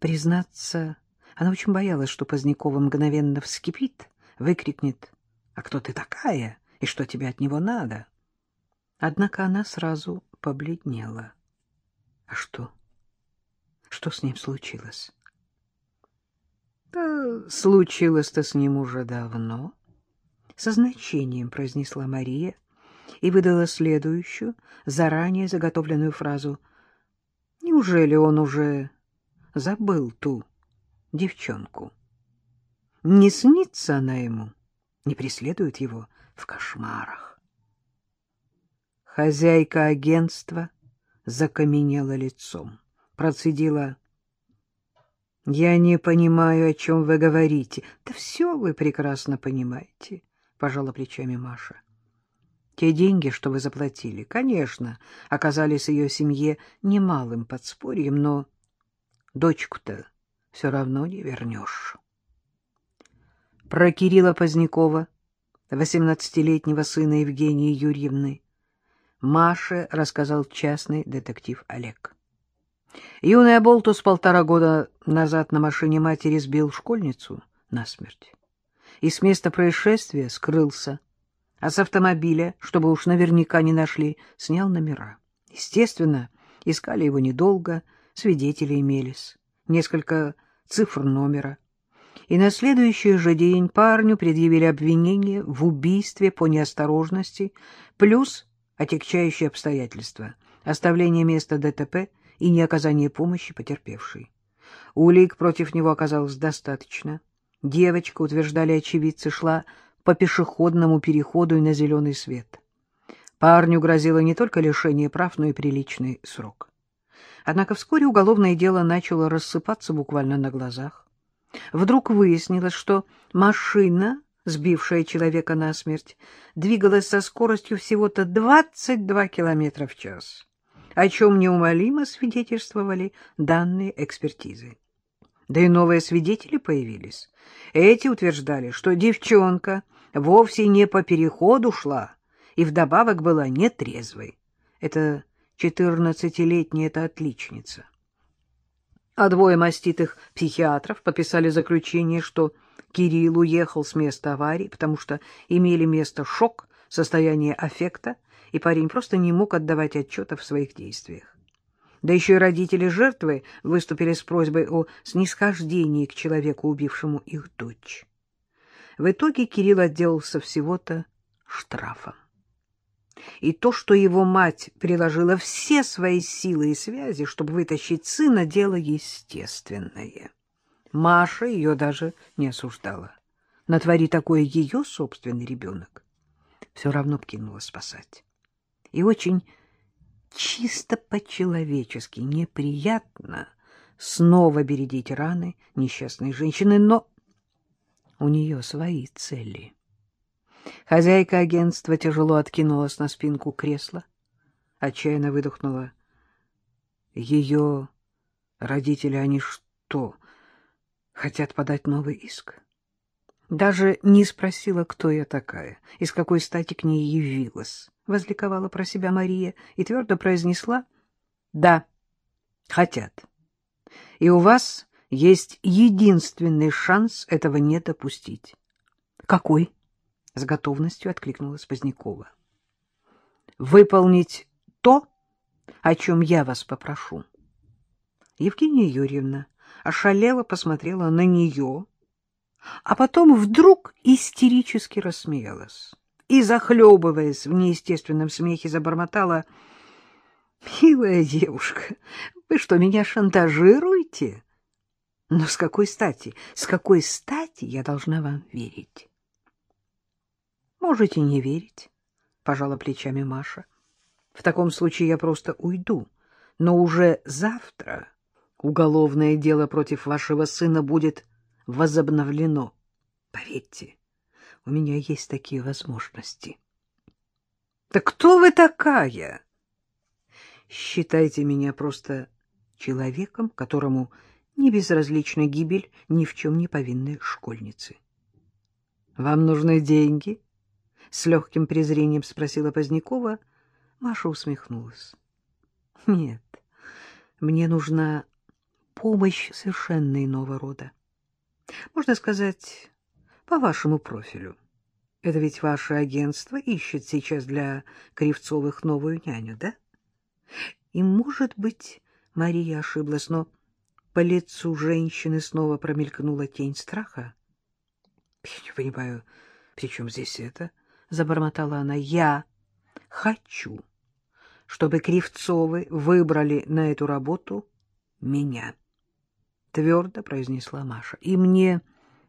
Признаться, она очень боялась, что Позднякова мгновенно вскипит, выкрикнет «А кто ты такая? И что тебе от него надо?» Однако она сразу побледнела. А что? Что с ним случилось? Да случилось-то с ним уже давно. Со значением произнесла Мария и выдала следующую, заранее заготовленную фразу. Неужели он уже забыл ту девчонку? Не снится она ему, не преследует его в кошмарах. Хозяйка агентства закаменела лицом, процедила. — Я не понимаю, о чем вы говорите. — Да все вы прекрасно понимаете, — пожала плечами Маша. Те деньги, что вы заплатили, конечно, оказались ее семье немалым подспорьем, но дочку-то все равно не вернешь. Про Кирилла Позднякова, восемнадцатилетнего сына Евгении Юрьевны, Маше рассказал частный детектив Олег. Юный Аболтус полтора года назад на машине матери сбил школьницу насмерть и с места происшествия скрылся, а с автомобиля, чтобы уж наверняка не нашли, снял номера. Естественно, искали его недолго, свидетели имелись, несколько цифр номера. И на следующий же день парню предъявили обвинение в убийстве по неосторожности, плюс отягчающие обстоятельства, оставление места ДТП и неоказание помощи потерпевшей. Улик против него оказалось достаточно. Девочка, утверждали очевидцы, шла по пешеходному переходу и на зеленый свет. Парню грозило не только лишение прав, но и приличный срок. Однако вскоре уголовное дело начало рассыпаться буквально на глазах. Вдруг выяснилось, что машина, сбившая человека насмерть, двигалась со скоростью всего-то 22 километра в час, о чем неумолимо свидетельствовали данные экспертизы. Да и новые свидетели появились. Эти утверждали, что девчонка вовсе не по переходу шла и вдобавок была нетрезвой. Это четырнадцатилетняя эта отличница. А двое маститых психиатров подписали заключение, что Кирилл уехал с места аварии, потому что имели место шок, состояние аффекта, и парень просто не мог отдавать отчета в своих действиях. Да еще и родители жертвы выступили с просьбой о снисхождении к человеку, убившему их дочь. В итоге Кирилл отделался всего-то штрафом. И то, что его мать приложила все свои силы и связи, чтобы вытащить сына, дело естественное. Маша ее даже не осуждала. Натвори такое ее собственный ребенок. Все равно кинула спасать. И очень чисто по-человечески неприятно снова бередить раны несчастной женщины, но у нее свои цели. Хозяйка агентства тяжело откинулась на спинку кресла, отчаянно выдохнула. Ее родители, они что, хотят подать новый иск? Даже не спросила, кто я такая, из какой стати к ней явилась. Возликовала про себя Мария и твердо произнесла «Да, хотят. И у вас есть единственный шанс этого не допустить. — Какой? — с готовностью откликнулась Позднякова. — Выполнить то, о чем я вас попрошу. Евгения Юрьевна ошалела посмотрела на нее, а потом вдруг истерически рассмеялась и, захлебываясь в неестественном смехе, забормотала — Милая девушка, вы что, меня шантажируете? Но с какой стати, с какой стати я должна вам верить? Можете не верить, пожала плечами Маша. В таком случае я просто уйду, но уже завтра уголовное дело против вашего сына будет возобновлено. Поверьте, у меня есть такие возможности. Так кто вы такая? Считайте меня просто человеком, которому не безразлична гибель ни в чем не повинной школьницы. — Вам нужны деньги? — с легким презрением спросила Позднякова. Маша усмехнулась. — Нет, мне нужна помощь совершенно иного рода. Можно сказать, по вашему профилю. Это ведь ваше агентство ищет сейчас для Кривцовых новую няню, да? И, может быть, Мария ошиблась, но по лицу женщины снова промелькнула тень страха. — Я не понимаю, при чем здесь это? — забормотала она. — Я хочу, чтобы Кривцовы выбрали на эту работу меня, — твердо произнесла Маша. — И мне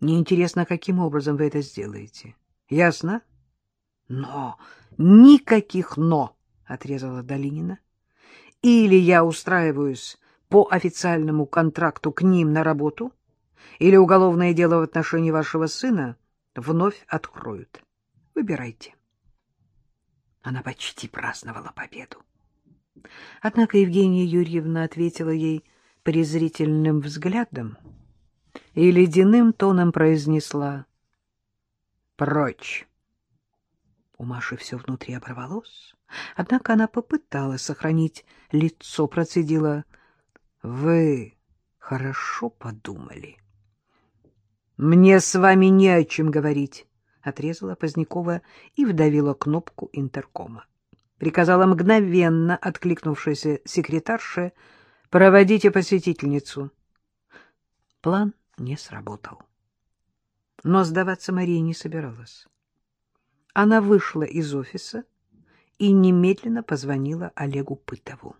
неинтересно, каким образом вы это сделаете. Ясно? — Но! Никаких «но!» — отрезала Долинина. — Или я устраиваюсь по официальному контракту к ним на работу, или уголовное дело в отношении вашего сына вновь откроют. Выбирайте. Она почти праздновала победу. Однако Евгения Юрьевна ответила ей презрительным взглядом и ледяным тоном произнесла «Прочь!». У Маши все внутри оборвалось, однако она попыталась сохранить лицо, процедила вы хорошо подумали. — Мне с вами не о чем говорить, — отрезала Позднякова и вдавила кнопку интеркома. Приказала мгновенно откликнувшаяся секретарша «Проводите посетительницу». План не сработал. Но сдаваться Мария не собиралась. Она вышла из офиса и немедленно позвонила Олегу Пытову.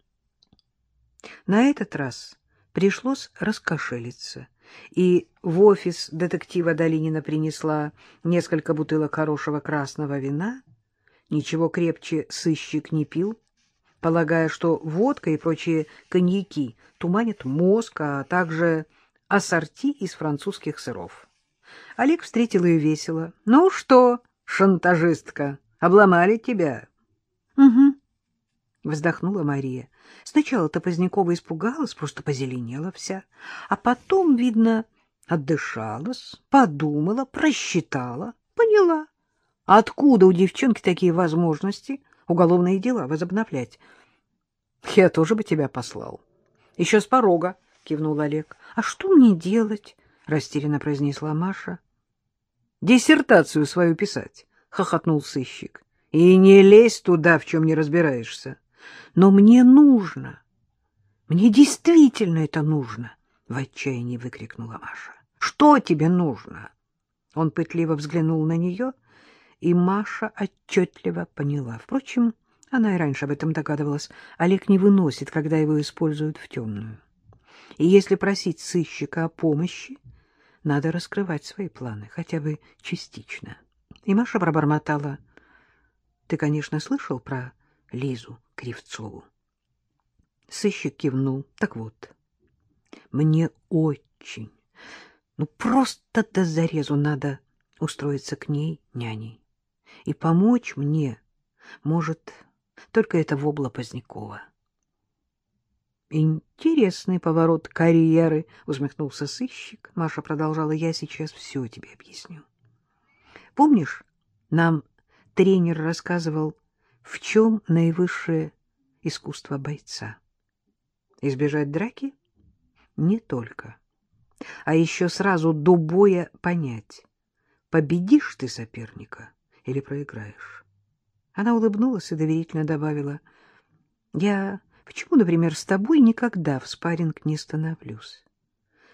На этот раз пришлось раскошелиться, и в офис детектива Долинина принесла несколько бутылок хорошего красного вина. Ничего крепче сыщик не пил, полагая, что водка и прочие коньяки туманят мозг, а также ассорти из французских сыров. Олег встретил ее весело. — Ну что, шантажистка, обломали тебя? — вздохнула Мария. Сначала-то Позднякова испугалась, просто позеленела вся, а потом, видно, отдышалась, подумала, просчитала, поняла. Откуда у девчонки такие возможности уголовные дела возобновлять? — Я тоже бы тебя послал. — Еще с порога, — кивнул Олег. — А что мне делать? — растерянно произнесла Маша. — Диссертацию свою писать, — хохотнул сыщик. — И не лезь туда, в чем не разбираешься. Но мне нужно. Мне действительно это нужно, — в отчаянии выкрикнула Маша. — Что тебе нужно? Он пытливо взглянул на нее, и Маша отчетливо поняла. Впрочем, она и раньше об этом догадывалась. Олег не выносит, когда его используют в темную. И если просить сыщика о помощи, надо раскрывать свои планы, хотя бы частично. И Маша пробормотала. — Ты, конечно, слышал про Лизу Кривцову. Сыщик кивнул. Так вот, мне очень, ну просто до зарезу надо устроиться к ней няней. И помочь мне может только это вобла Позднякова. Интересный поворот карьеры, усмехнулся сыщик. Маша продолжала: "Я сейчас все тебе объясню. Помнишь, нам тренер рассказывал в чем наивысшее искусство бойца? Избежать драки? Не только. А еще сразу до боя понять, победишь ты соперника или проиграешь. Она улыбнулась и доверительно добавила, «Я почему, например, с тобой никогда в спарринг не становлюсь?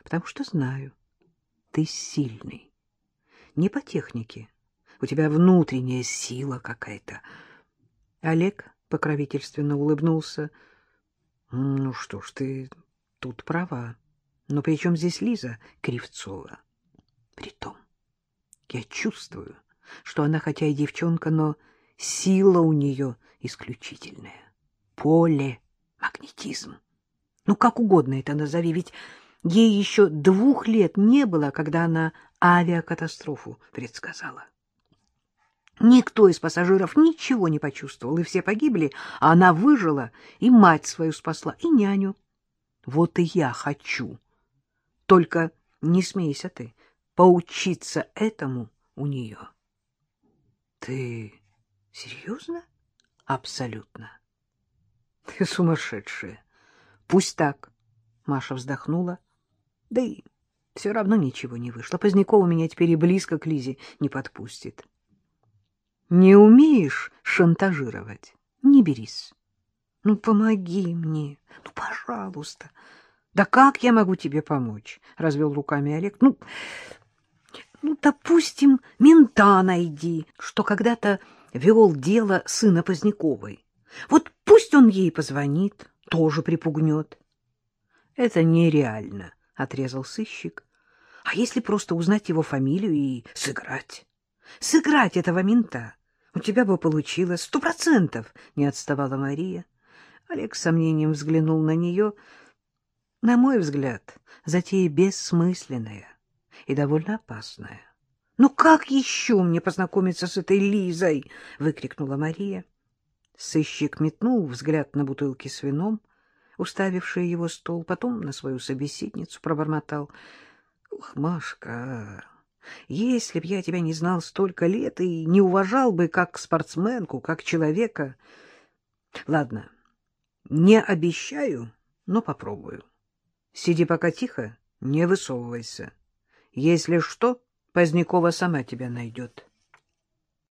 Потому что знаю, ты сильный. Не по технике, у тебя внутренняя сила какая-то, Олег покровительственно улыбнулся. — Ну что ж, ты тут права. Но при чем здесь Лиза Кривцова? Притом, я чувствую, что она хотя и девчонка, но сила у нее исключительная. Поле, магнетизм. Ну, как угодно это назови, ведь ей еще двух лет не было, когда она авиакатастрофу предсказала. Никто из пассажиров ничего не почувствовал, и все погибли, а она выжила, и мать свою спасла, и няню. Вот и я хочу. Только не смейся ты, поучиться этому у нее. Ты серьезно? Абсолютно. Ты сумасшедшая. Пусть так. Маша вздохнула. Да и все равно ничего не вышло. Позднякова меня теперь и близко к Лизе не подпустит. Не умеешь шантажировать? Не берись. Ну, помоги мне. Ну, пожалуйста. Да как я могу тебе помочь? Развел руками Олег. Ну, ну, допустим, мента найди, что когда-то вел дело сына Поздняковой. Вот пусть он ей позвонит, тоже припугнет. — Это нереально, — отрезал сыщик. — А если просто узнать его фамилию и сыграть? Сыграть этого мента? У тебя бы получилось сто процентов, — не отставала Мария. Олег с сомнением взглянул на нее. На мой взгляд, затея бессмысленная и довольно опасная. — Ну как еще мне познакомиться с этой Лизой? — выкрикнула Мария. Сыщик метнул взгляд на бутылки с вином, уставившие его стол, потом на свою собеседницу пробормотал. — Ух, Машка, если б я тебя не знал столько лет и не уважал бы как спортсменку, как человека... Ладно, не обещаю, но попробую. Сиди пока тихо, не высовывайся. Если что, Позднякова сама тебя найдет.